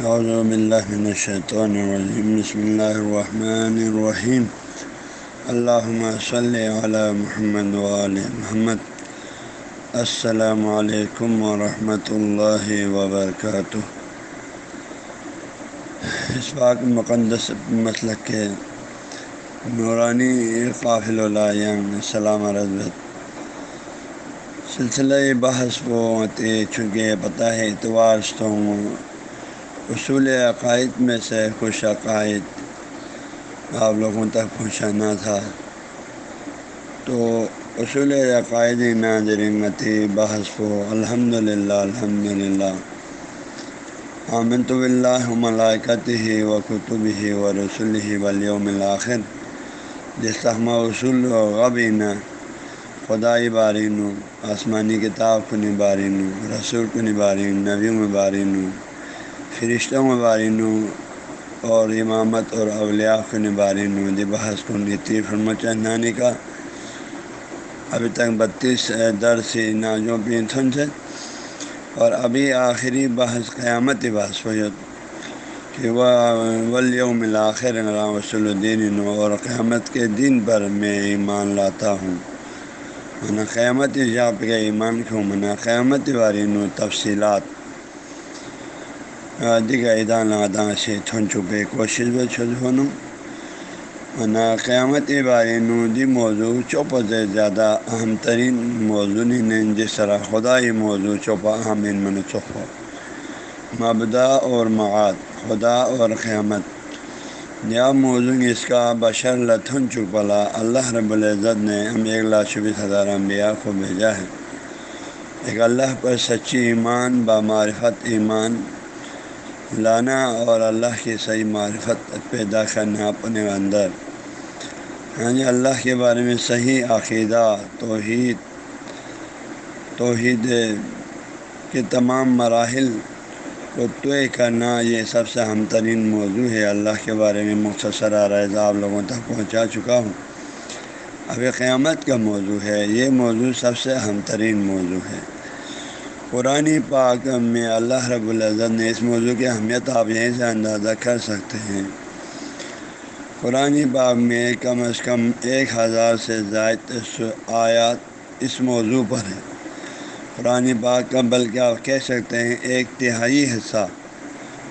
اعوذ باللہ من الشیطان الرجیم بسم اللہ الرحمن الرحیم اللہم صلی علی محمد وآل محمد. السلام علیکم ورحمۃ اللہ وبرکاتہ اس بات مقدس مسلک کے نورانی قافل العین سلام رضبت سلسلہ بحث کو چونکہ پتہ ہے اتوار تو اصول عقائد میں سے کچھ عقائد آپ لوگوں تک پہنچانا تھا۔ تو اصول عقائد ناظرمتی بحث کو الحمد للہ الحمد للہ آمن تو اللہ ملائکت ہی و قطب ہی و رسول ہی ولیوم الآخر جس تحمہ اصول و غبین خدائی بارین آسمانی کتاب کو نبارین رسول کو نبارین نبی مبارین فرشتوں مبارین اور امامت اور اولیاء کو نبارین دی بحث کو نیتی فرما چندانی کا ابھی تک بتیس درس ناجوں پینتھن سے۔ اور ابھی آخری بحث قیامت بحث ہو کہ وہ ولیوم الآخر وصول الدین اور قیامت کے دن پر میں ایمان لاتا ہوں۔ منا قیامت جاب کے ایمان کیوں؟ منا قیامت باری تفصیلات۔ دیگر ادان ادان سے چھن چھپے کوشش بھی چھج ہونوں قیامت باری نو دی موضوع چوپ سے زیادہ اہم ترین موضوع نہیں جس طرح خدا موضوع چوپا اہم ان من چپ مبدا اور معاد، خدا اور قیامت۔ یا موضوع اس کا بشر لتھن چکلا اللہ رب العزت نے ہم ایک لاکھ چوبیس ہزار انبیاء کو بھیجا ہے۔ ایک اللہ پر سچی ایمان بامعرفت ایمان لانا اور اللہ کی صحیح معرفت پیدا کرنا اپنے اندر۔ ہاں جی اللہ کے بارے میں صحیح عقیدہ، توحید توحید کے تمام مراحل کو طے کرنا، یہ سب سے اہم ترین موضوع ہے۔ اللہ کے بارے میں مختصر آرائض آپ لوگوں تک پہنچا چکا ہوں۔ ابھی قیامت کا موضوع ہے۔ یہ موضوع سب سے اہم ترین موضوع ہے۔ قرآن پاک میں اللہ رب العزت نے اس موضوع کی اہمیت آپ یہیں سے اندازہ کر سکتے ہیں۔ قرآن پاک میں کم از کم ایک ہزار سے زائد آیات اس موضوع پر ہے قرآن پاک کا بلکہ آپ کہہ سکتے ہیں ایک تہائی حصہ۔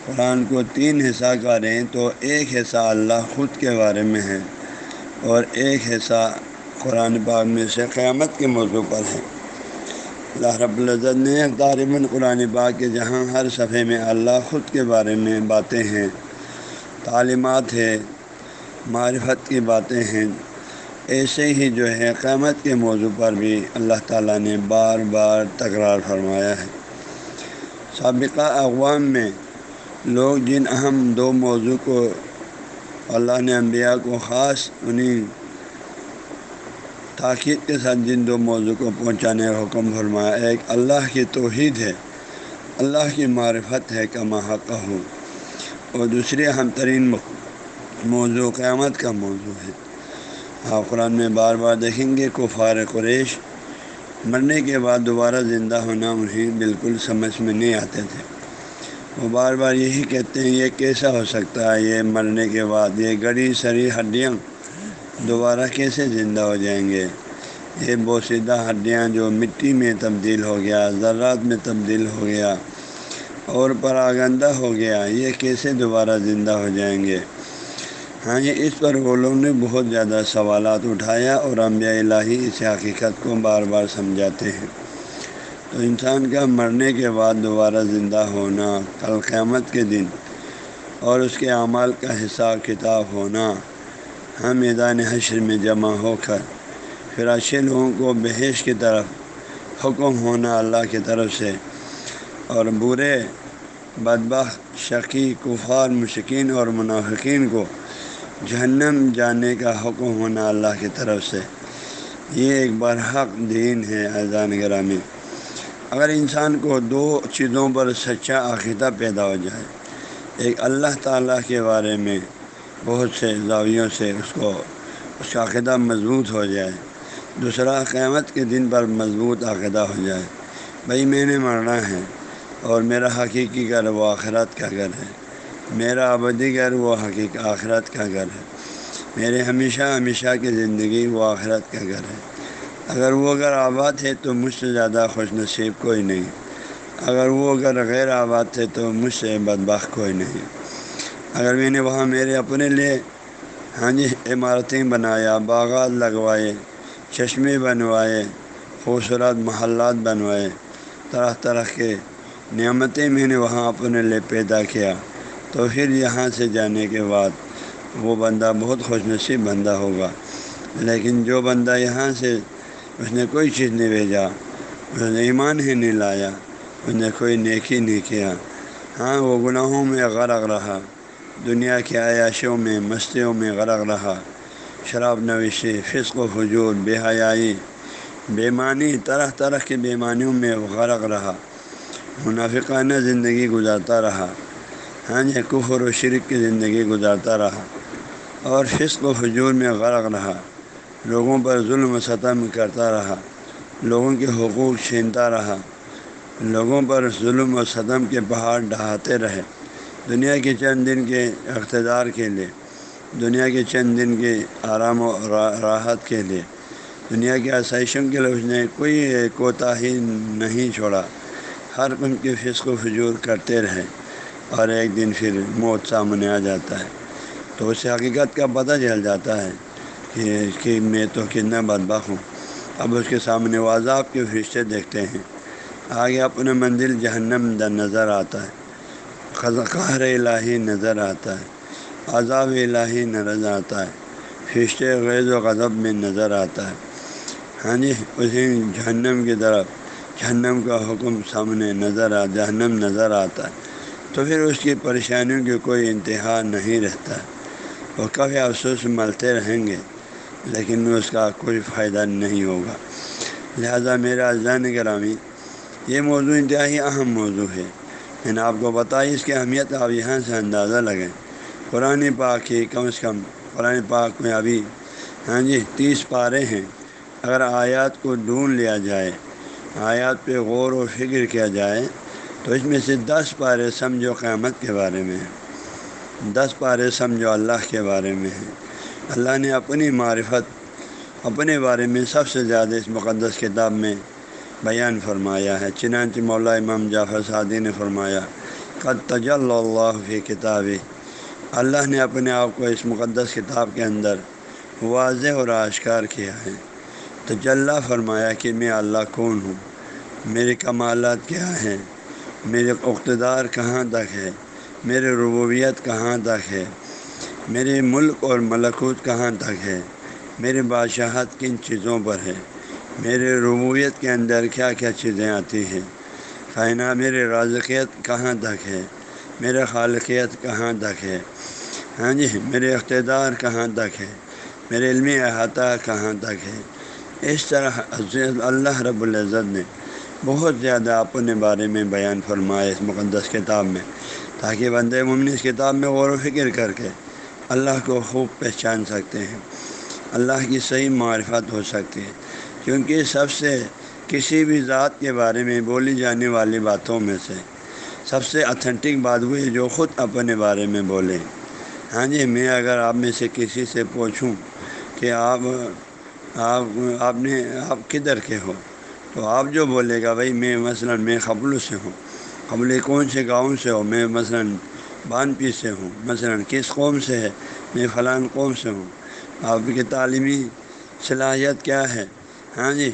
قرآن کو تین حصہ کریں تو ایک حصہ اللہ خود کے بارے میں ہے اور ایک حصہ قرآن پاک میں سے قیامت کے موضوع پر ہے۔ اللہ رب العزت نے طالباً قرآن پاک کے جہاں ہر صفحے میں اللہ خود کے بارے میں باتیں ہیں، تعلیمات ہے معرفت کی باتیں ہیں۔ ایسے ہی جو ہے قیامت کے موضوع پر بھی اللہ تعالیٰ نے بار بار تکرار فرمایا ہے۔ سابقہ اقوام میں لوگ جن اہم دو موضوع کو اللہ نے انبیاء کو خاص انہیں تاکید کے ساتھ جن دو موضوع کو پہنچانے کا حکم فرمایا۔ ایک، اللہ کی توحید ہے۔ اللہ کی معرفت ہے کا محقہ ہو اور دوسری اہم ترین موضوع قیامت کا موضوع ہے۔ آپ قرآن میں بار بار دیکھیں گے، کفار قریش مرنے کے بعد دوبارہ زندہ ہونا انہیں بالکل سمجھ میں نہیں آتے تھے۔ وہ بار بار یہی کہتے ہیں، یہ کیسا ہو سکتا ہے؟ یہ مرنے کے بعد یہ گڑی، سری، ہڈیاں دوبارہ کیسے زندہ ہو جائیں گے؟ یہ بوسیدہ ہڈیاں جو مٹی میں تبدیل ہو گیا، ذرات میں تبدیل ہو گیا اور پراگندہ ہو گیا، یہ کیسے دوبارہ زندہ ہو جائیں گے؟ ہاں یہ اس پر وہ لوگ نے بہت زیادہ سوالات اٹھایا اور انبیاء الہی اس حقیقت کو بار بار سمجھاتے ہیں۔ تو انسان کا مرنے کے بعد دوبارہ زندہ ہونا، کل قیامت کے دن اور اس کے اعمال کا حساب کتاب ہونا ہم میدان حشر میں جمع ہو کر پھر اچھے لوگوں کو بحیش کی طرف حکم ہونا اللہ کی طرف سے اور برے بدبخ شقی، کفار، مشکین اور منافقین کو جہنم جانے کا حکم ہونا اللہ کی طرف سے۔ یہ ایک برحق دین ہے اذان گرامی۔ اگر انسان کو دو چیزوں پر سچا عقیدہ پیدا ہو جائے، ایک اللہ تعالیٰ کے بارے میں بہت سے زاویوں سے اس کو اس کا عقیدہ مضبوط ہو جائے۔ دوسرا، قیامت کے دن پر مضبوط عقیدہ ہو جائے۔ بھائی، میں نے مرنا ہے اور میرا حقیقی گھر وہ آخرت کا گھر ہے۔ میرا ابدی گھر وہ حقیق آخرت کا گھر ہے۔ میرے ہمیشہ ہمیشہ کی زندگی وہ آخرت کا گھر ہے۔ اگر وہ گھر آباد ہے تو مجھ سے زیادہ خوش نصیب کوئی نہیں۔ اگر وہ گھر غیر آباد تھے تو مجھ سے بدبخ کوئی نہیں۔ اگر میں نے وہاں میرے اپنے لیے ہاں جی عمارتیں بنایا، باغات لگوائے، چشمے بنوائے، خوبصورت محلات بنوائے، طرح طرح کے نعمتیں میں نے وہاں اپنے لیے پیدا کیا، تو پھر یہاں سے جانے کے بعد وہ بندہ بہت خوش نصیب بندہ ہوگا۔ لیکن جو بندہ یہاں سے اس نے کوئی چیز نہیں بھیجا، اس نے ایمان ہی نہیں لایا، اس نے کوئی نیکی نہیں کیا۔ ہاں وہ گناہوں میں غرق رہا۔ دنیا کی عیاشیوں میں، مستیوں میں غرق رہا۔ شراب نویشی فسق و حجور بے حیائی بیمانی طرح طرح کی بیمانیوں میں غرق رہا۔ منافقانہ زندگی گزارتا رہا۔ ہاں جی کفر و شرک کی زندگی گزارتا رہا۔ اور فسق و حجور میں غرق رہا۔ لوگوں پر ظلم و ستم کرتا رہا۔ لوگوں کے حقوق چھینتا رہا۔ لوگوں پر ظلم و ستم کے پہاڑ ڈھاتے رہے۔ دنیا کے چند دن کے اقتدار کے لیے، دنیا کے چند دن کے آرام و راحت کے لیے، دنیا کی آسائشوں کے لیے اس نے کوئی کوتاہی نہیں چھوڑا۔ ہر ان کے فسق و فجور کرتے رہے اور ایک دن پھر موت سامنے آ جاتا ہے۔ تو اس حقیقت کا پتہ چل جاتا ہے کہ کہ میں تو کتنا بدبخ ہوں۔ اب اس کے سامنے واضح کے فرشتے دیکھتے ہیں۔ آگے اپنے منزل جہنم در نظر آتا ہے۔ قہر الہی نظر آتا ہے، عذاب الہی نظر آتا ہے، فرشتے غیظ و غضب میں نظر آتا ہے۔ ہاں جی اسی جہنم کی طرف، جہنم کا حکم سامنے نظر آ، جہنم نظر آتا ہے۔ تو پھر اس کی پریشانیوں کی کوئی انتہا نہیں رہتا۔ وہ کبھی افسوس ملتے رہیں گے، لیکن اس کا کوئی فائدہ نہیں ہوگا۔ لہذا میرا اذان گرامی، یہ موضوع انتہائی اہم موضوع ہے۔ میں نے آپ کو بتائی اس کی اہمیت آپ یہاں سے اندازہ لگیں۔ قرآن پاک کی کم از کم، قرآن پاک میں ابھی ہاں جی تیس پارے ہیں۔ اگر آیات کو ڈھونڈ لیا جائے، آیات پہ غور و فکر کیا جائے، تو اس میں سے دس پارے سمجھو قیامت کے بارے میں ہیں۔ دس پارے سمجھو اللہ کے بارے میں ہیں۔ اللہ نے اپنی معرفت، اپنے بارے میں سب سے زیادہ اس مقدس کتاب میں بیان فرمایا ہے۔ چنانچہ مولا امام جعفر سعدی نے فرمایا، قد تجل اللہ فی کتاب اللہ نے اپنے آپ کو اس مقدس کتاب کے اندر واضح اور آشکار کیا ہے۔ تجلّہ فرمایا کہ میں اللہ کون ہوں؟ میرے کمالات کیا ہیں؟ میرے اقتدار کہاں تک ہے؟ میرے ربوبیت کہاں تک ہے؟ میرے ملک اور ملکوت کہاں تک ہے؟ میرے بادشاہت کن چیزوں پر ہے؟ میرے ربویت کے اندر کیا کیا چیزیں آتی ہیں؟ کائنہ میرے رازقیت کہاں تک ہے؟ میرے خالقیت کہاں تک ہے؟ ہاں جی میرے اقتدار کہاں تک ہے؟ میرے علمی احاطہ کہاں تک ہے؟ اس طرح اللہ رب العزت نے بہت زیادہ اپنے بارے میں بیان فرمایا اس مقدس کتاب میں، تاکہ بند ممن اس کتاب میں غور و فکر کر کے اللہ کو خوب پہچان سکتے ہیں، اللہ کی صحیح معرفت ہو سکتی ہے۔ کیونکہ سب سے کسی بھی ذات کے بارے میں بولی جانے والی باتوں میں سے سب سے اتھینٹک بات ہوئی جو خود اپنے بارے میں بولے۔ ہاں جی میں اگر آپ میں سے کسی سے پوچھوں کہ آپ آپ آپ نے، آپ کدھر کے ہو، تو آپ جو بولے گا، بھائی میں مثلا میں قبل سے ہوں قبل کون سے گاؤں سے ہو میں مثلا بان پی سے ہوں، مثلا کس قوم سے ہے، میں فلاں قوم سے ہوں، آپ کی تعلیمی صلاحیت کیا ہے؟ ہاں جی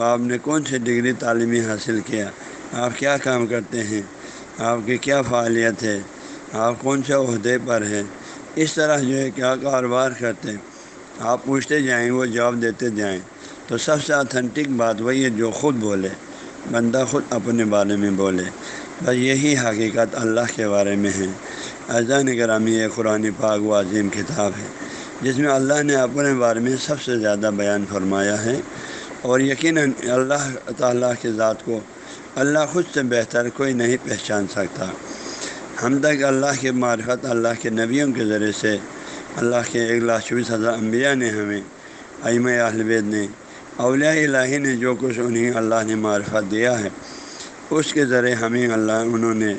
آپ نے کون سی ڈگری تعلیمی حاصل کیا؟ آپ کیا کام کرتے ہیں؟ آپ کی کیا فعالیت ہے؟ آپ کون سے عہدے پر ہیں؟ اس طرح جو ہے کیا کاروبار کرتے ہیں؟ آپ پوچھتے جائیں، وہ جواب دیتے جائیں۔ تو سب سے اتھینٹک بات وہی ہے جو خود بولے۔ بندہ خود اپنے بارے میں بولے۔ بس یہی حقیقت اللہ کے بارے میں ہے۔ اذان گرامی قرآن پاک و عظیم کتاب ہے۔ جس میں اللہ نے اپنے بارے میں سب سے زیادہ بیان فرمایا ہے اور یقیناً اللہ تعالیٰ کے ذات کو اللہ خود سے بہتر کوئی نہیں پہچان سکتا۔ ہم تک اللہ کے معرفت، اللہ کے نبیوں کے ذریعے سے، اللہ کے ایک لاکھ چوبیس ہزار انبیاء نے ہمیں ائم اہل نے، اولیاء الہی نے جو کچھ انہیں اللہ نے معرفت دیا ہے، اس کے ذریعے ہمیں اللہ، انہوں نے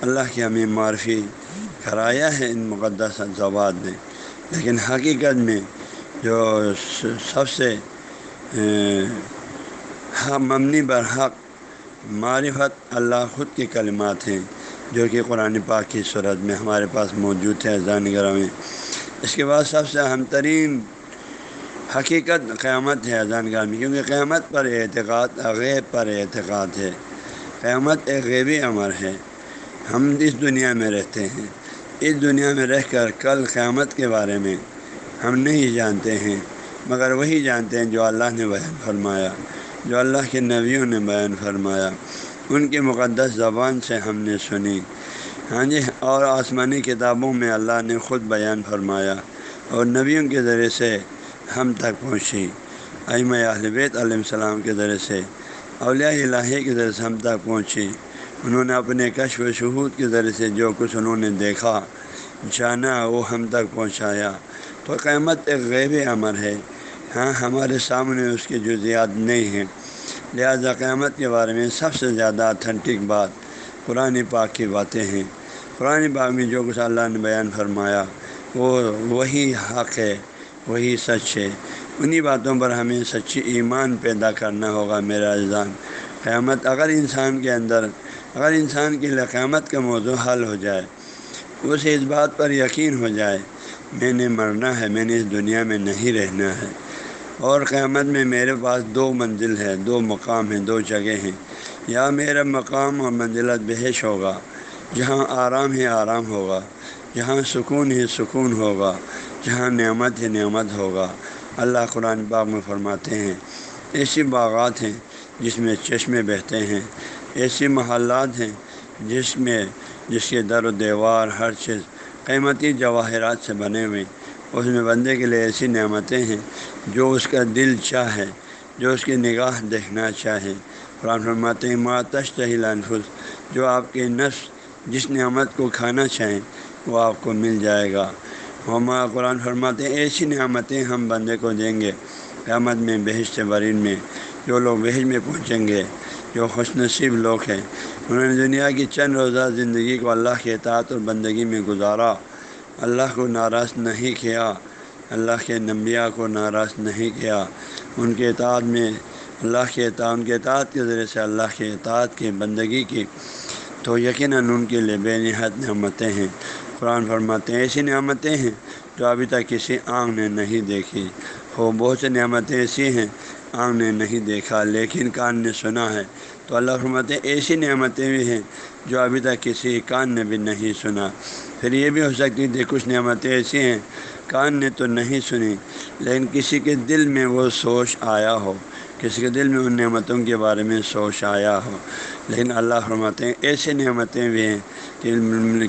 اللہ کی ہمیں معرفی کرایا ہے۔ ان مقدس زبات نے لیکن حقیقت میں جو سب سے ہاں، ممنی برحق معرفت اللہ خود کے کلمات ہیں، جو کہ قرآن پاک کی صورت میں ہمارے پاس موجود ہے زانگرہ میں۔ اس کے بعد سب سے اہم ترین حقیقت قیامت ہے اذان گاہ میں، کیونکہ قیامت پر اعتقاد، غیب پر اعتقاد ہے۔ قیامت ایک غیبی امر ہے۔ ہم اس دنیا میں رہتے ہیں۔ اس دنیا میں رہ کر کل قیامت کے بارے میں ہم نہیں جانتے ہیں، مگر وہی جانتے ہیں جو اللہ نے بیان فرمایا، جو اللہ کے نبیوں نے بیان فرمایا۔ ان کی مقدس زبان سے ہم نے سنی۔ ہاں جی اور آسمانی کتابوں میں اللہ نے خود بیان فرمایا اور نبیوں کے ذریعے سے ہم تک پہنچی۔ ائمہ بیت علیہ السلام کے ذریعے سے، اولیاء الہی کے ذریعے سے ہم تک پہنچی۔ انہوں نے اپنے کشف و شہود کے ذریعے سے جو کچھ انہوں نے دیکھا، جانا، وہ ہم تک پہنچایا۔ تو قیامت ایک غیب امر ہے۔ ہاں ہمارے سامنے اس کی جزیات نہیں ہیں۔ لہذا قیامت کے بارے میں سب سے زیادہ اتھینٹک بات، قرآن پاک کی باتیں ہیں۔ قرآن پاک میں جو کچھ اللہ نے بیان فرمایا، وہ وہی حق ہے، وہی سچ ہے۔ انہی باتوں پر ہمیں سچی ایمان پیدا کرنا ہوگا میرا اجزان قیامت اگر انسان کے اندر اگر انسان کے لیے قیامت کا موضوع حل ہو جائے، اسے اس بات پر یقین ہو جائے، میں نے مرنا ہے، میں نے اس دنیا میں نہیں رہنا ہے۔ اور قیامت میں میرے پاس دو منزل ہے دو مقام ہیں، دو جگہ ہیں۔ یا میرا مقام اور منزلت بحش ہوگا، جہاں آرام ہی آرام ہوگا، جہاں سکون ہی سکون ہوگا، جہاں نعمت ہی نعمت ہوگا۔ اللہ قرآن باغ میں فرماتے ہیں، ایسی باغات ہیں جس میں چشمے بہتے ہیں ایسی محلات ہیں جس میں جس کے در و دیوار ہر چیز قیمتی جواہرات سے بنے ہوئے اس میں بندے کے لیے ایسی نعمتیں ہیں جو اس کا دل چاہے جو اس کی نگاہ دیکھنا چاہے قرآن فرماتے ہیں ماتش تہلانفظ جو آپ کے نفس جس نعمت کو کھانا چاہیں وہ آپ کو مل جائے گا۔ ہم قرآن فرماتے ہیں، ایسی نعمتیں ہم بندے کو دیں گے قیامت میں، بہشت برین میں، جو لوگ بحث میں پہنچیں گے۔ جو خوش نصیب لوگ ہیں۔ انہوں نے دنیا کی چند روزہ زندگی کو اللہ کے اطاعت اور بندگی میں گزارا۔ اللہ کو ناراض نہیں کیا۔ اللہ کے نمبیا کو ناراض نہیں کیا۔ ان کے اطاعت میں اللہ کے اطاعت، ان کے اطاعت کے ذریعے سے اللہ کے اطاعت کی بندگی کی۔ تو یقیناً ان کے لیے بے نہایت نعمتیں ہیں۔ قرآن فرماتے ہیں، ایسی نعمتیں ہیں جو ابھی تک کسی آنکھ نے نہیں دیکھی۔ ہو، بہت سی نعمتیں ایسی ہیں آنکھ نے نہیں دیکھا، لیکن کان نے سنا ہے۔ تو اللہ فرماتے ہیں، ایسی نعمتیں بھی ہیں جو ابھی تک کسی کان نے بھی نہیں سنا۔ پھر یہ بھی ہو سکتی تھی کچھ نعمتیں ایسی ہیں۔ کان نے تو نہیں سنی، لیکن کسی کے دل میں وہ سوچ آیا ہو۔ کسی کے دل میں ان نعمتوں کے بارے میں سوچ آیا ہو۔ لیکن اللہ فرماتے ہیں، ایسی نعمتیں بھی ہیں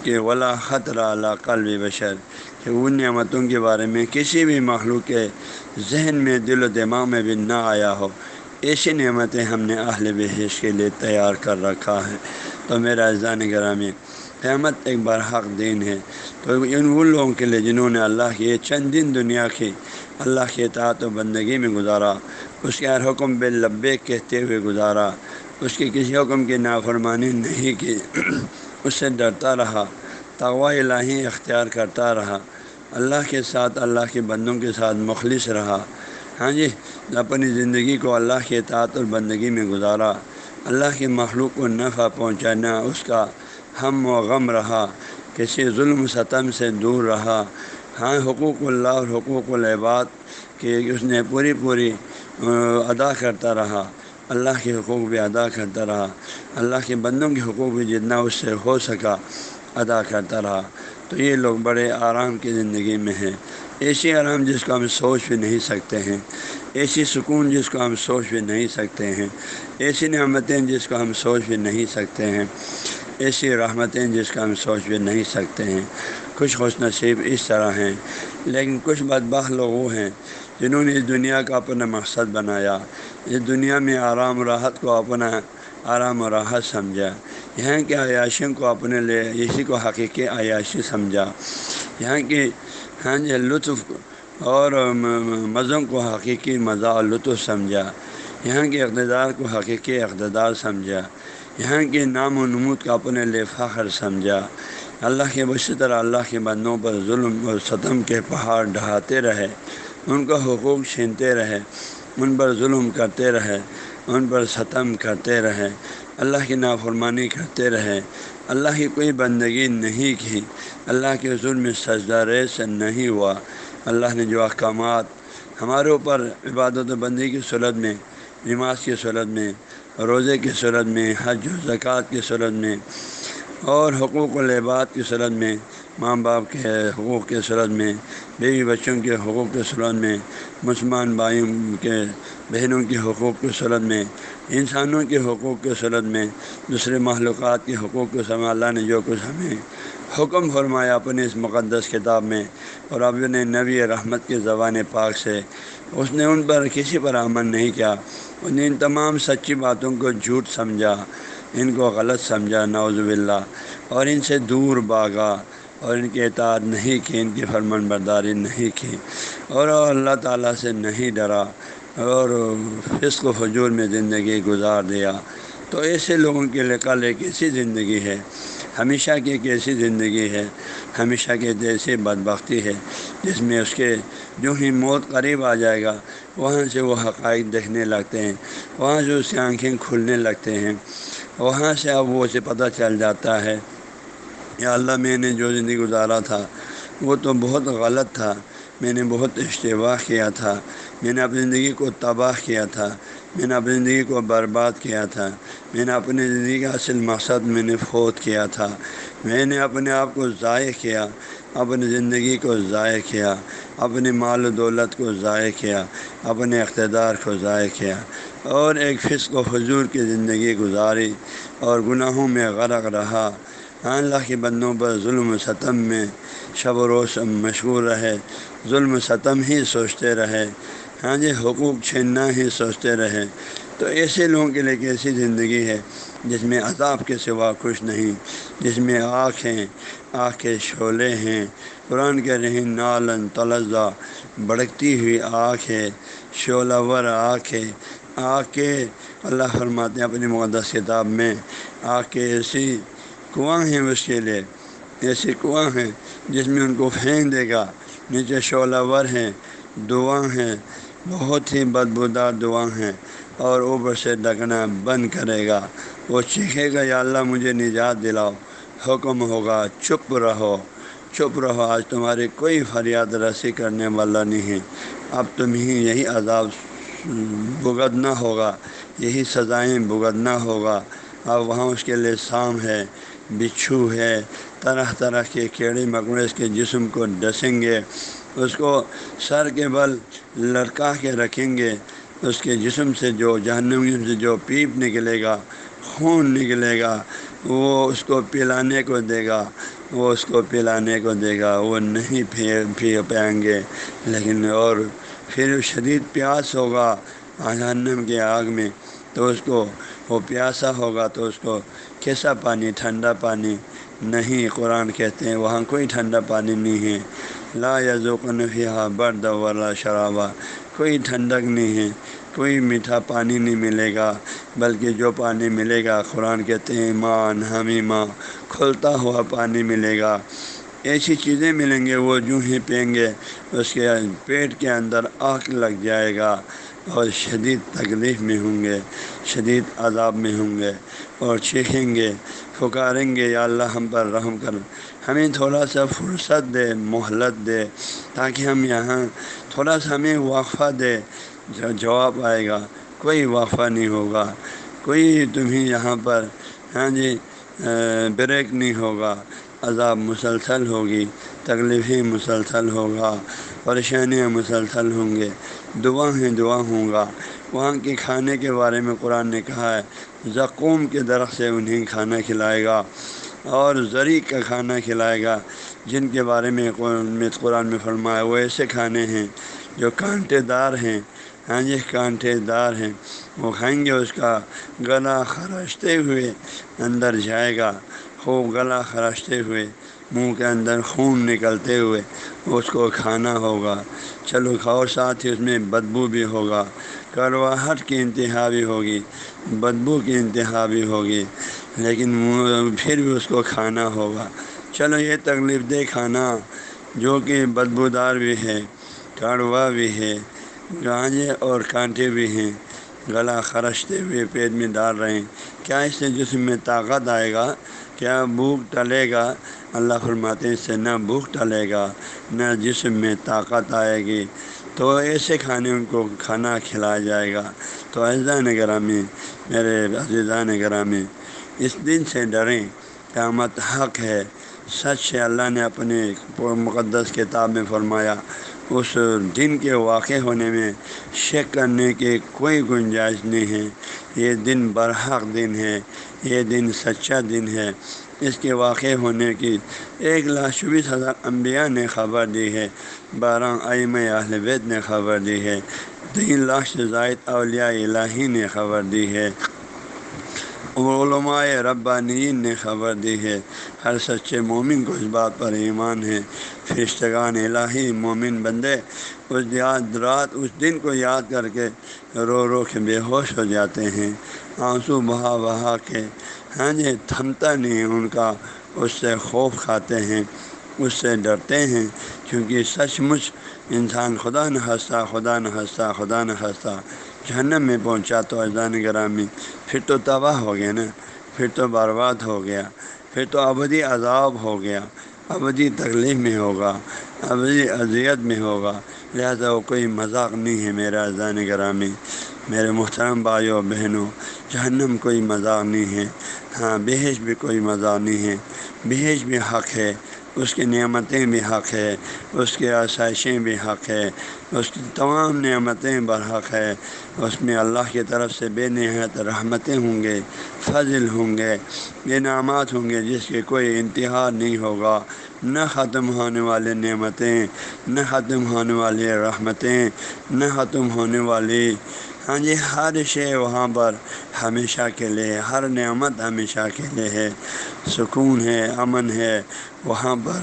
کہ ولا خطرہ اللہ قلب بشر۔ کہ ان نعمتوں کے بارے میں کسی بھی مخلوق کے ذہن میں دل و دماغ میں بھی نہ آیا ہو، ایسی نعمتیں ہم نے اہل بحیش کے لیے تیار کر رکھا ہے۔ تو میرا اذان گرامی، قیامت ایک برحق دین ہے۔ تو ان ان لوگوں کے لیے جنہوں نے اللہ کی چند دن دنیا کی اللہ کے اطاعت و بندگی میں گزارا، اس کے ہر حکم بے لبے کہتے ہوئے گزارا، اس کی کسی حکم کی نافرمانی نہیں کی، اس سے ڈرتا رہا۔ تغوا الہی اختیار کرتا رہا۔ اللہ کے ساتھ، اللہ کے بندوں کے ساتھ مخلص رہا۔ ہاں جی اپنی زندگی کو اللہ کے اطاعت اور بندگی میں گزارا۔ اللہ کے مخلوق کو نفع پہنچانا، اس کا ہم و غم رہا۔ کسی ظلم ستم سے دور رہا۔ ہاں حقوق اللہ اور حقوق العباد کہ اس نے پوری پوری ادا کرتا رہا۔ اللہ کے حقوق بھی ادا کرتا رہا۔ اللہ کے بندوں کے حقوق بھی جتنا اس سے ہو سکا۔ ادا کرتا رہا۔ تو یہ لوگ بڑے آرام کی زندگی میں ہیں۔ ایسی آرام جس کو ہم سوچ بھی نہیں سکتے ہیں۔ ایسی سکون جس کو ہم سوچ بھی نہیں سکتے ہیں۔ ایسی نعمتیں جس کو ہم سوچ بھی نہیں سکتے ہیں۔ ایسی رحمتیں جس کا ہم سوچ بھی نہیں سکتے ہیں۔ کچھ خوش نصیب اس طرح ہیں۔ لیکن کچھ بدبخ لوگ وہ ہیں جنہوں نے اس دنیا کا اپنا مقصد بنایا۔ اس دنیا میں آرام راحت کو اپنا آرام و راحت سمجھا۔ یہاں کے عیاشیوں کو اپنے لیے اسی کو حقیقی عیاشی سمجھا۔ یہاں کی ہاں جی لطف اور مزوں کو حقیقی مزہ اور لطف سمجھا۔ یہاں کے اقتدار کو حقیقی اقتدار سمجھا۔ یہاں کے نام و نمود کا اپنے لے فخر سمجھا۔ اللہ کے اسی طرح اللہ کے بندوں پر ظلم اور ستم کے پہاڑ ڈھاتے رہے۔ ان کا حقوق چھینتے رہے۔ ان پر ظلم کرتے رہے۔ ان پر ستم کرتے رہے اللہ کی نافرمانی کرتے رہے اللہ کی کوئی بندگی نہیں کی۔ اللہ کے حضور میں سجدہ ریس نہیں ہوا۔ اللہ نے جو احکامات ہمارے اوپر عبادت و بندی کی صورت میں، نماز کی صورت میں، روزے کی صورت میں، حج و زکوٰۃ کی صورت میں اور حقوق و لباس کی صورت میں ماں باپ کے حقوق کے صورت میں، بیوی بچوں کے حقوق کے صورت میں، مسلمان بھائیوں کے، بہنوں کے حقوق کی صورت میں، انسانوں کے حقوق کے صورت میں، دوسرے معلومات کے حقوق کے سمے اللہ نے جو کچھ ہمیں حکم فرمایا اپنے اس مقدس کتاب میں اور اب نے نبی رحمت کے زبان پاک سے، اس نے ان پر کسی پر عمل نہیں کیا۔ اس نے ان تمام سچی باتوں کو جھوٹ سمجھا، ان کو غلط سمجھا نوز باللہ، اور ان سے دور باغا اور ان کے اطاعت نہیں کی، ان کی فرمان برداری نہیں کی اور اللہ تعالیٰ سے نہیں ڈرا اور فسق و فجور میں زندگی گزار دیا۔ تو ایسے لوگوں کے لیے کل ایک ایسی زندگی ہے، ہمیشہ کی ایک ایسی زندگی ہے، ہمیشہ کی ایسی بدبختی ہے جس میں اس کے جو ہی موت قریب آ جائے گا، وہاں سے وہ حقائق دیکھنے لگتے ہیں، وہاں سے اس کی آنکھیں کھلنے لگتے ہیں، وہاں سے اب وہ اسے پتہ چل جاتا ہے۔ یا اللہ میں نے جو زندگی گزارا تھا، وہ تو بہت غلط تھا۔ میں نے بہت اشتباہ کیا تھا۔ میں نے اپنی زندگی کو تباہ کیا تھا۔ میں نے اپنی زندگی کو برباد کیا تھا۔ میں نے اپنی زندگی کا اصل مقصد میں نے فوت کیا تھا۔ میں نے اپنے آپ کو ضائع کیا، اپنی زندگی کو ضائع کیا، اپنی مال و دولت کو ضائع کیا، اپنے اقتدار کو ضائع کیا اور ایک فسق و حضور کی زندگی گزاری اور گناہوں میں غرق رہا۔ اللہ کے بندوں پر ظلم و ستم میں شب و روز مشغول رہے، ظلم و ستم ہی سوچتے رہے ہاں جی حقوق چھیننا ہی سوچتے رہے۔ تو ایسے لوگوں کے لیے ایک ایسی زندگی ہے جس میں عذاب کے سوا کچھ نہیں، جس میں آنکھ ہیں آنکھ کے شعلے ہیں، قرآن کے رہی نالن تلزہ بڑکتی ہوئی آنکھ ہے شعلہ ور آنکھ ہے۔ آنکھ کے اللہ فرماتے ہیں اپنی مقدس کتاب میں آنکھ کے ایسی کنواں ہیں اس کے لیے؟ ایسی کنواں ہیں جس میں ان کو پھینک دے گا۔ نیچے شعلہ ور ہیں دعا ہیں، بہت ہی بدبودار دعا ہیں اور اوپر سے ڈکنا بند کرے گا۔ وہ چیخے گا، یا اللہ مجھے نجات دلاؤ۔ حکم ہوگا، چپ رہو۔ چپ رہو، آج تمہاری کوئی فریاد رسی کرنے والا نہیں ہے۔ اب تم ہی یہی عذاب بھگتنا ہوگا، یہی سزائیں بھگتنا ہوگا۔ اب وہاں اس کے لیے سام ہے۔ بچھو ہے، طرح طرح کے کیڑے مکوڑے اس کے جسم کو ڈسیں گے، اس کو سر کے بل لڑکا کے رکھیں گے، اس کے جسم سے جو جہنم سے جو پیپ نکلے گا، خون نکلے گا، وہ اس کو پلانے کو دے گا، وہ اس کو پلانے کو دے گا، وہ نہیں پی پائیں گے۔ لیکن اور پھر شدید پیاس ہوگا جہنم کے آگ میں، تو اس کو وہ پیاسا ہوگا تو اس کو کیسا پانی؟ ٹھنڈا پانی نہیں، قرآن کہتے ہیں وہاں کوئی ٹھنڈا پانی نہیں ہے۔ لا یزوقن فیحا برد والا شرابہ کوئی ٹھنڈک نہیں ہے، کوئی میٹھا پانی نہیں ملے گا، بلکہ جو پانی ملے گا، قرآن کہتے ہیں ایمان حمیمہ کھلتا ہوا پانی ملے گا۔ ایسی چیزیں ملیں گے، وہ جو ہی پئیں گے، اس کے پیٹ کے اندر آگ لگ جائے گا۔ اور شدید تکلیف میں ہوں گے، شدید عذاب میں ہوں گے اور چیخیں گے، پکاریں گے، یا اللہ ہم پر رحم کر۔ ہمیں تھوڑا سا فرصت دے، مہلت دے، تاکہ ہم یہاں تھوڑا سا ہمیں وقفہ دے۔ جواب آئے گا، کوئی وقفہ نہیں ہوگا، کوئی تمہیں یہاں پر ہاں جی بریک نہیں ہوگا۔ عذاب مسلسل ہوگی، تکلیفیں مسلسل ہوگا، پریشانیاں مسلسل ہوں گے۔ دعا ہیں دعا ہوں گا۔ وہاں کے کھانے کے بارے میں قرآن نے کہا ہے زقوم کے درخت سے انہیں کھانا کھلائے گا اور زری کا کھانا کھلائے گا۔ جن کے بارے میں، قرآن میں فرمایا، وہ ایسے کھانے ہیں جو کانٹے دار ہیں۔ ہاں جی کانٹے دار ہیں۔ وہ کھائیں گے، اس کا گلا خراشتے ہوئے اندر جائے گا۔ خوب گلا خراشتے ہوئے منہ کے اندر خون نکلتے ہوئے اس کو کھانا ہوگا۔ چلو کھاؤ، ساتھ ہی اس میں بدبو بھی ہوگا۔ کرواہٹ کی انتہا بھی ہوگی، بدبو کی انتہا بھی ہوگی، لیکن پھر بھی اس کو کھانا ہوگا۔ چلو یہ تکلیف دہ کھانا، جو کہ بدبودار بھی ہے کڑوا بھی ہے، گانجے اور کانٹے بھی ہیں، گلا خرشتے ہوئے پیٹ میں ڈال رہے ہیں۔ کیا اس سے جسم میں طاقت آئے گا؟ کیا بھوک ٹلے گا؟ اللہ فرماتے ہیں، اس سے نہ بھوک ٹلے گا، نہ جسم میں طاقت آئے گی۔ تو ایسے کھانے ان کو کھانا کھلایا جائے گا۔ تو عزیزہ نگرامی، میرے عزیزہ نگرامی، اس دن سے ڈریں۔ قیامت حق ہے۔ سچ ہے، اللہ نے اپنے مقدس کتاب میں فرمایا، اس دن کے واقع ہونے میں شک کرنے کی کوئی گنجائش نہیں ہے۔ یہ دن برحق دن ہے، یہ دن سچا دن ہے۔ اس کے واقع ہونے کی ایک لاکھ چوبیس ہزار انبیاء نے خبر دی ہے، بارہ ایم اہل بیت نے خبر دی ہے، تین لاکھ سے زائد اولیاء الہی نے خبر دی ہے، علماء ربانین نے خبر دی ہے۔ ہر سچے مومن کو اس بات پر ایمان ہے۔ فرشتگان الہی مومن بندے، اس یاد رات، اس دن کو یاد کر کے رو رو کے بے ہوش ہو جاتے ہیں۔ آنسو بہا بہا کے ہاں جی تھمتا نہیں، ان کا اس سے خوف کھاتے ہیں، اس سے ڈرتے ہیں، کیونکہ سچ مچ انسان خدا نہ ہنستا خدا نہ ہنستا خدا نہ ہنستا جہنم میں پہنچا تو اذان گرامی، پھر تو تباہ ہو گیا نا، پھر تو برباد ہو گیا، پھر تو ابدی عذاب ہو گیا، ابدی تکلیف میں ہوگا، ابدی اذیت میں ہوگا، لہذا وہ کوئی مذاق نہیں ہے میرا اذان گرامی۔ میرے محترم بھائیوں بہنوں، جہنم کوئی مذاق نہیں ہے۔ ہاں بحث بھی کوئی مذاق نہیں ہے۔ بحث بھی حق ہے، اس کی نعمتیں بھی حق ہے، اس کی آسائشیں بھی حق ہے، اس کی تمام نعمتیں برحق ہے۔ اس میں اللہ کی طرف سے بے نہایت رحمتیں ہوں گے، فضل ہوں گے انعامات ہوں گے، جس کے کوئی انتہا نہیں ہوگا۔ نہ ختم ہونے والے نعمتیں، نہ ختم ہونے والی رحمتیں، نہ ختم ہونے والی ہاں جی ہر شے وہاں پر ہمیشہ کے لیے، ہر نعمت ہمیشہ کے لیے ہے سکون ہے، امن ہے۔ وہاں پر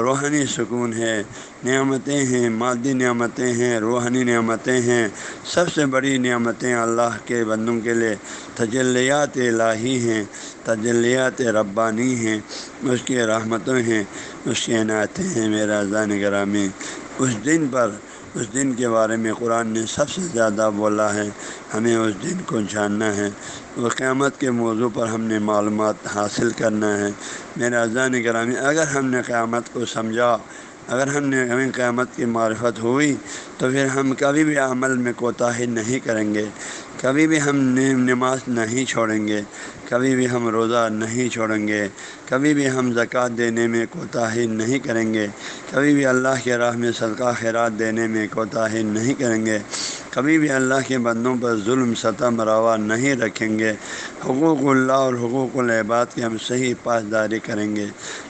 روحانی سکون ہے، نعمتیں ہیں، مادی نعمتیں ہیں، روحانی نعمتیں ہیں۔ سب سے بڑی نعمتیں اللہ کے بندوں کے لیے تجلیات الہی ہیں، تجلیات ربانی ہیں۔ اس کی رحمتیں ہیں، اس کی عنایتیں ہیں میرا زان گرامی۔ اس دن پر اس دن کے بارے میں قرآن نے سب سے زیادہ بولا ہے، ہمیں اس دن کو جاننا ہے۔ وہ قیامت کے موضوع پر ہم نے معلومات حاصل کرنا ہے۔ میرا اذان گرامی اگر ہم نے قیامت کو سمجھا، اگر ہم نے ہمیں قیامت کی معرفت ہوئی، تو پھر ہم کبھی بھی عمل میں کوتاہی نہیں کریں گے۔ کبھی بھی ہم نماز نہیں چھوڑیں گے، کبھی بھی ہم روزہ نہیں چھوڑیں گے، کبھی بھی ہم زکوٰۃ دینے میں کوتاہی نہیں کریں گے، کبھی بھی اللہ کے راہ میں صدقہ خیرات دینے میں کوتاہی نہیں کریں گے۔ کبھی بھی اللہ کے بندوں پر ظلم ستم روا نہیں رکھیں گے۔ حقوق اللہ اور حقوق العباد کی ہم صحیح پاسداری کریں گے۔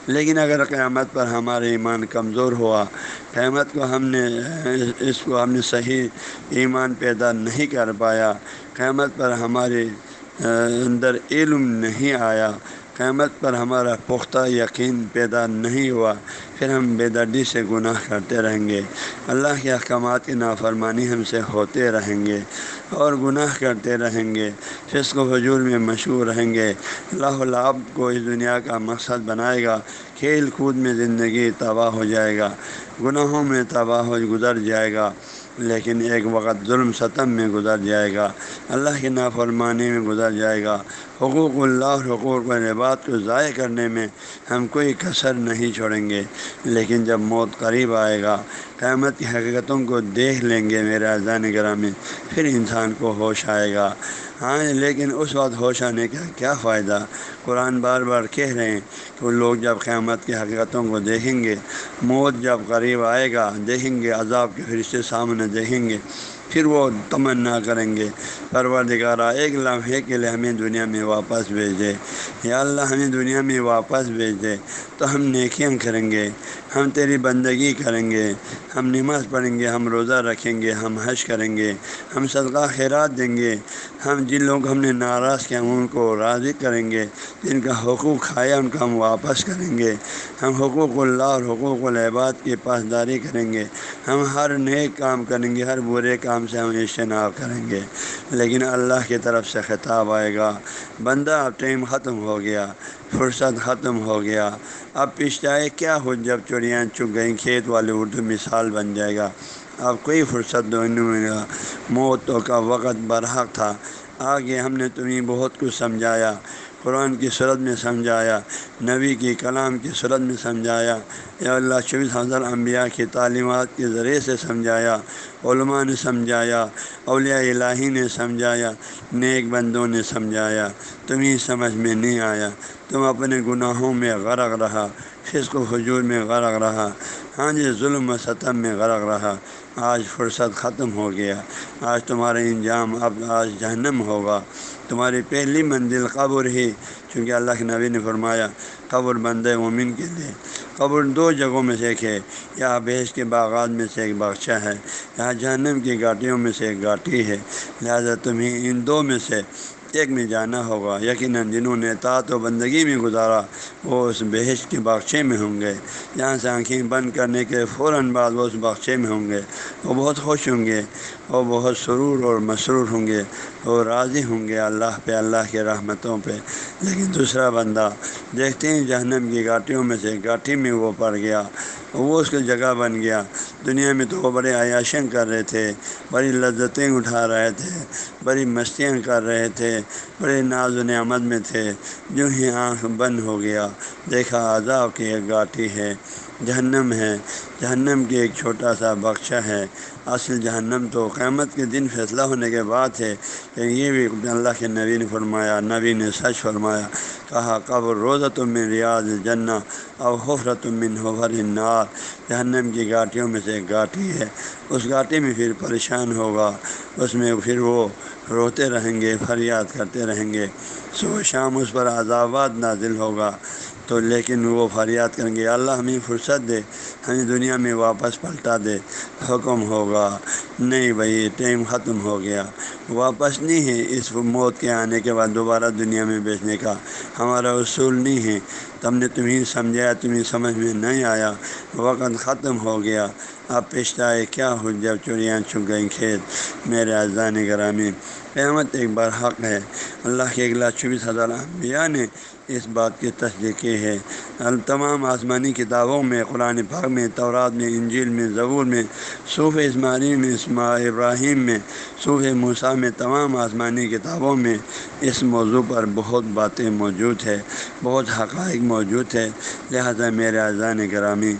لیکن اگر قیامت پر ہمارا ایمان کمزور ہوا، قیامت کو ہم نے، اس کو ہم نے صحیح ایمان پیدا نہیں کر پایا، قیامت پر ہمارے اندر علم نہیں آیا۔ قیامت پر ہمارا پختہ یقین پیدا نہیں ہوا، پھر ہم بے دردی سے گناہ کرتے رہیں گے۔ اللہ کے احکامات کی نافرمانی ہم سے ہوتے رہیں گے اور گناہ کرتے رہیں گے۔ فسق و حجور میں مشہور رہیں گے۔ اللہ العب کو اس دنیا کا مقصد بنائے گا۔ کھیل کود میں زندگی تباہ ہو جائے گا۔ گناہوں میں تباہ ہو گزر جائے گا۔ لیکن ایک وقت ظلم ستم میں گزر جائے گا۔ اللہ کی نافرمانی میں گزر جائے گا۔ حقوق اللہ اور حقوق العباد کو ضائع کرنے میں ہم کوئی کثر نہیں چھوڑیں گے۔ لیکن جب موت قریب آئے گا، قیامت کی حقیقتوں کو دیکھ لیں گے میرے اذان گرامی، پھر انسان کو ہوش آئے گا۔ ہاں لیکن اس وقت ہوش آنے کا کیا فائدہ؟ قرآن بار بار کہہ رہے ہیں کہ وہ لوگ جب قیامت کی حقیقتوں کو دیکھیں گے، موت جب قریب آئے گا، دیکھیں گے، عذاب کے فرشتے سامنے دیکھیں گے۔ پھر وہ تمنا کریں گے۔ پروردگارہ ایک لمحے کے لیے ہمیں دنیا میں واپس بھیج دے۔ یا اللہ، ہمیں دنیا میں واپس بھیج دے۔ تو ہم نیکیاں کریں گے، ہم تیری بندگی کریں گے، ہم نماز پڑھیں گے، ہم روزہ رکھیں گے، ہم حج کریں گے، ہم صدقہ، خیرات دیں گے۔ ہم جن لوگ ہم نے ناراض کیا، ان کو راضی کریں گے۔ جن کا حقوق کھایا ان کا ہم واپس کریں گے۔ ہم حقوق اللہ اور حقوق العباد کی پاسداری کریں گے۔ ہم ہر نیک کام کریں گے، ہر برے کام سے ہم اجتناب کریں گے۔ لیکن اللہ کی طرف سے خطاب آئے گا، بندہ اب ٹائم ختم ہو گیا، فرصت ختم ہو گیا۔ اب پچھتائے کیا ہو جب چڑیاں چگ گئیں، کھیت والے اردو مثال بن جائے گا۔ اب کوئی فرصت دو گا موتوں کا وقت برحق تھا۔ آگے ہم نے تمہیں بہت کچھ سمجھایا۔ قرآن کی صورت میں سمجھایا، نبی کی کلام کی صورت میں سمجھایا یا اللہ چوبیس ہزار انبیاء کی تعلیمات کے ذریعے سے سمجھایا، علماء نے سمجھایا، اولیاء الہی نے سمجھایا، نیک بندوں نے سمجھایا، تمہیں سمجھ میں نہیں آیا، تم اپنے گناہوں میں غرق رہا۔ فسق و حجور میں غرق رہا۔ ہاں جی ظلم و ستم میں غرق رہا۔ آج فرصت ختم ہو گیا۔ آج تمہارا انجام اب آج جہنم ہوگا۔ تمہاری پہلی منزل قبر ہی۔ چونکہ اللہ کے نبی نے فرمایا، قبر بند مومن کے لیے۔ قبر دو جگہوں میں سے ایک ہے۔ یا بھیش کے باغات میں سے ایک باغچہ ہے۔ یا جہنم کی گاٹیوں میں سے ایک گاٹی ہے۔ لہذا تمہیں ان دو میں سے ایک میں جانا ہوگا۔ یقیناً جنہوں نے تعت و بندگی میں گزارا، وہ اس بحث کے باغچے میں ہوں گے۔ یہاں سے آنکھیں بند کرنے کے فوراً بعد وہ اس باغچے میں ہوں گے۔ وہ بہت خوش ہوں گے، وہ بہت سرور اور مسرور ہوں گے۔ وہ راضی ہوں گے اللہ پہ، اللہ کے رحمتوں پہ۔ لیکن دوسرا بندہ، دیکھتے ہیں جہنم کی گاٹیوں میں سے گاٹھی میں وہ پڑ گیا، وہ اس کی جگہ بن گیا۔ دنیا میں تو وہ بڑے عیاشیں کر رہے تھے، بڑی لذتیں اٹھا رہے تھے، بڑی مستیاں کر رہے تھے، بڑے ناز و نعمت میں تھے۔ جو ہی آنکھ بند ہو گیا، دیکھا عذاب کی ایک گاٹھی ہے۔ جہنم ہے۔ جہنم کی ایک چھوٹا سا بخشہ ہے۔ اصل جہنم تو قیامت کے دن فیصلہ ہونے کے بعد ہے۔ کہ یہ بھی اللہ کے نبی نے فرمایا، نبی نے سچ فرمایا، کہا، قبر روزہ من ریاض جنا اور حفرت من حفر النار۔ جہنم کی گاٹیوں میں سے ایک گاٹھی ہے۔ اس گاٹی میں پھر پریشان ہوگا۔ اس میں پھر وہ روتے رہیں گے، فریاد کرتے رہیں گے۔ صبح شام اس پر عذابات نازل ہوگا۔ تو لیکن وہ فریاد کریں گے، اللہ ہمیں فرصت دے، ہمیں دنیا میں واپس پلٹا دے، حکم ہوگا۔ نہیں بھائی، ٹائم ختم ہو گیا۔ واپس نہیں ہے اس موت کے آنے کے بعد دوبارہ دنیا میں بیچنے کا۔ ہمارا اصول نہیں ہے۔ تم نے تمہیں سمجھایا، تمہیں سمجھ میں نہیں آیا۔ وقت ختم ہو گیا۔ اب پچھتائے کیا ہو جب چڑیاں چھپ گئیں؟ کھیت میرے اذان گرامی، قیامت ایک بار حق ہے۔ اللہ کے اگلا چوبیس ہزار انبیاء نے اس بات کی تصدیق ہے تمام آسمانی کتابوں میں، قرآن پاک میں، تورات میں، انجیل میں ضبور میں، صوف اسماعیل میں اسما ابراہیم میں، صوف موسیٰ میں، تمام آسمانی کتابوں میں اس موضوع پر بہت باتیں موجود ہے بہت حقائق موجود ہے لہذا میرے اذان گرامی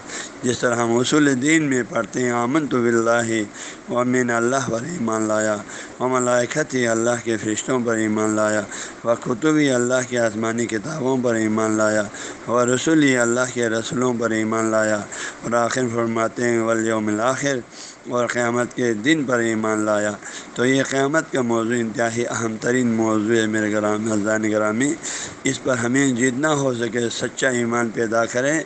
جس طرح ہم اصول دین میں پڑھتے ہیں آمن تو بلّہ و میں نے اللہ پر ایمان لایا و ملائکت اللہ کے فرشتوں پر ایمان لایا و کتب اللہ کے آسمانی کتابوں پر ایمان لایا و رسول اللہ کے رسولوں پر ایمان لایا، اور آخر فرماتے ہیں ولیوم الآخر اور قیامت کے دن پر ایمان لایا۔ تو یہ قیامت کا موضوع انتہائی اہم ترین موضوع ہے میرے گرام الزان گرامی۔ اس پر ہمیں جتنا ہو سکے سچا ایمان پیدا کریں۔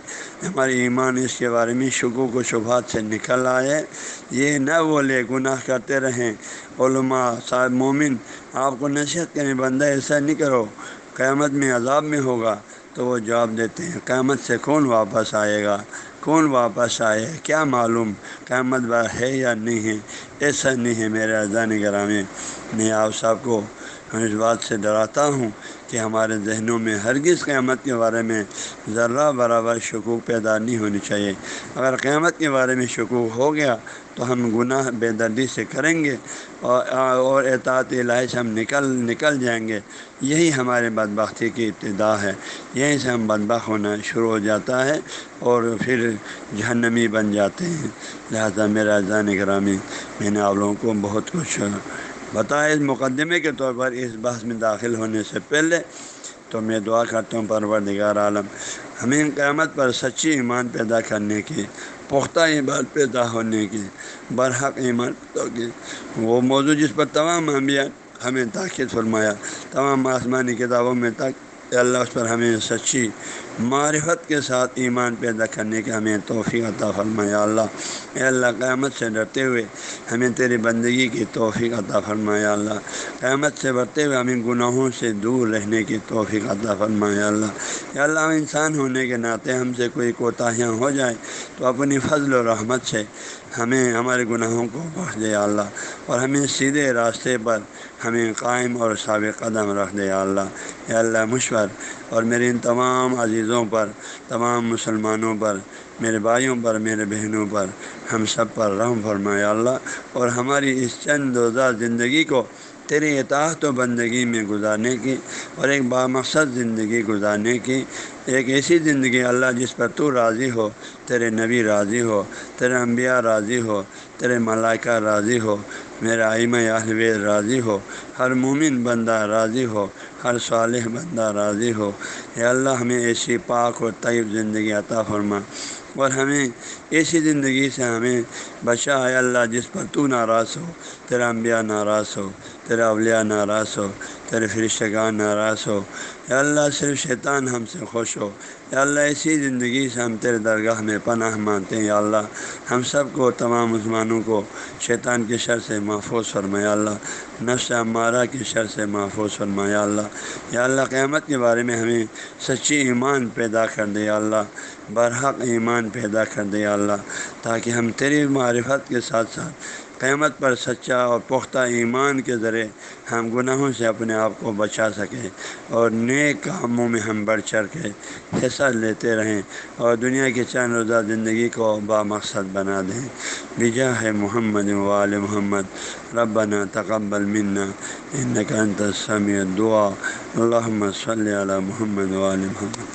ہمارے ایمان اس کے بارے میں شکوک و شبہات سے نکل آئے۔ یہ نہ بولے گناہ کرتے رہیں۔ علماء، صاحب، مومن، آپ کو نصیحت کریں بندہ ایسا نہیں کرو۔ قیامت میں عذاب میں ہوگا تو وہ جواب دیتے ہیں۔ قیامت سے کون واپس آئے گا؟ کون واپس آئے کیا معلوم قیامت بار ہے یا نہیں ہے؟ ایسا نہیں ہے میرے اذان گرامی۔ میں آپ صاحب کو اس بات سے ڈراتا ہوں کہ ہمارے ذہنوں میں ہرگز قیامت کے بارے میں ذرہ برابر شکوک پیدا نہیں ہونی چاہیے۔ اگر قیامت کے بارے میں شکوک ہو گیا تو ہم گناہ بے دردی سے کریں گے۔ اور اور اعتعاد الہی سے ہم نکل نکل جائیں گے۔ یہی ہمارے بدبختی کی ابتدا ہے۔ یہیں سے ہم بدبخ ہونا شروع ہو جاتا ہے اور پھر جہنمی بن جاتے ہیں۔ لہذا میرا جان گرامی میں نے آپ لوگوں کو بہت کچھ بتایا۔ اس مقدمے کے طور پر اس بحث میں داخل ہونے سے پہلے تو تو میں دعا کرتا ہوں، پروردگار عالم، ہمیں قیامت پر سچی ایمان پیدا کرنے کی پختہ ایمان پیدا ہونے کی برحق ایمان کی وہ موضوع جس پر تمام انبیاء ہمیں تاکید فرمایا، تمام آسمانی کتابوں میں تک اللہ اس پر ہمیں سچی معرفت کے ساتھ ایمان پیدا کرنے کے ہمیں توفیق عطا فرمایا اللہ، اے اللہ، قیامت سے ڈرتے ہوئے ہمیں تیری بندگی کی توفیق عطا فرمایا اللہ، قیامت سے بڑھتے ہوئے ہمیں گناہوں سے دور رہنے کی توفیق عطا فرمایا اللہ، یا اللہ انسان ہونے کے ناطے ہم سے کوئی کوتاہیاں ہو جائیں تو اپنی فضل و رحمت سے ہمیں ہمارے گناہوں کو بخش دے۔ اللہ، اور ہمیں سیدھے راستے پر ہمیں قائم اور سابق قدم رکھ دے۔ اللہ یا اللہ، مشور اور میرے ان تمام عزیزوں پر، تمام مسلمانوں پر، میرے بھائیوں پر، میرے بہنوں پر ہم سب پر رحم فرمایا اللہ اور ہماری اس چند روزہ زندگی کو تیری اطاعت و بندگی میں گزارنے کی اور ایک بامقصد زندگی گزارنے کی، ایک ایسی زندگی اللہ جس پر تو راضی ہو، تیرے نبی راضی ہو، تیرے انبیاء راضی ہو، تیرے ملائکہ راضی ہو میرا آئمہ اہل راضی ہو، ہر مومن بندہ راضی ہو ہر صالح، بندہ راضی ہو۔ یا اللہ، ہمیں ایسی پاک و طیب زندگی عطا فرما۔ اور ہمیں ایسی زندگی سے ہمیں بچا۔ ہے اللہ، جس پر تو ناراض ہو، تیرا انبیاء ناراض ہو، تیرا اولیاء ناراض ہو۔ تیرے فرشتگان ناراض ہو۔ یا اللہ، صرف شیطان ہم سے خوش ہو۔ یا اللہ ایسی زندگی سے ہم تیرے درگاہ میں پناہ مانتے ہیں۔ یا اللہ، ہم سب کو، تمام مسلمانوں کو شیطان کی شر سے محفوظ فرمایا اللہ، نفس عمارہ کی شر سے محفوظ فرمایا اللہ، یا اللہ، قیامت کے بارے میں ہمیں سچی ایمان پیدا کر دے۔ اللہ، برحق ایمان پیدا کر دے۔ اللہ، تاکہ ہم تیری معرفت کے ساتھ ساتھ قیامت پر سچا اور پختہ ایمان کے ذریعے ہم گناہوں سے اپنے آپ کو بچا سکیں اور نیک کاموں میں ہم بڑھ چڑھ کے حصہ لیتے رہیں اور دنیا کی چند روزہ زندگی کو بامقصد بنا دیں۔ بجا ہے محمد وال محمد۔ ربنا تقبل منا انت سمیع دعا اللہ صلی علی محمد وال محمد۔